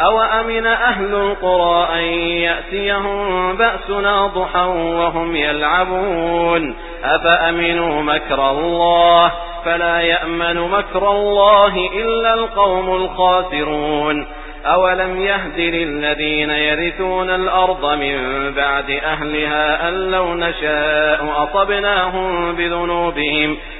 أو أمن أهل القرى أن يأتيهم بأسنا ضحا وهم يلعبون أفأمنوا مكر الله فلا يأمن مكر الله إلا القوم الخاسرون أولم يهد للذين يرثون الأرض من بعد أهلها أن لو نشاء أصبناهم بذنوبهم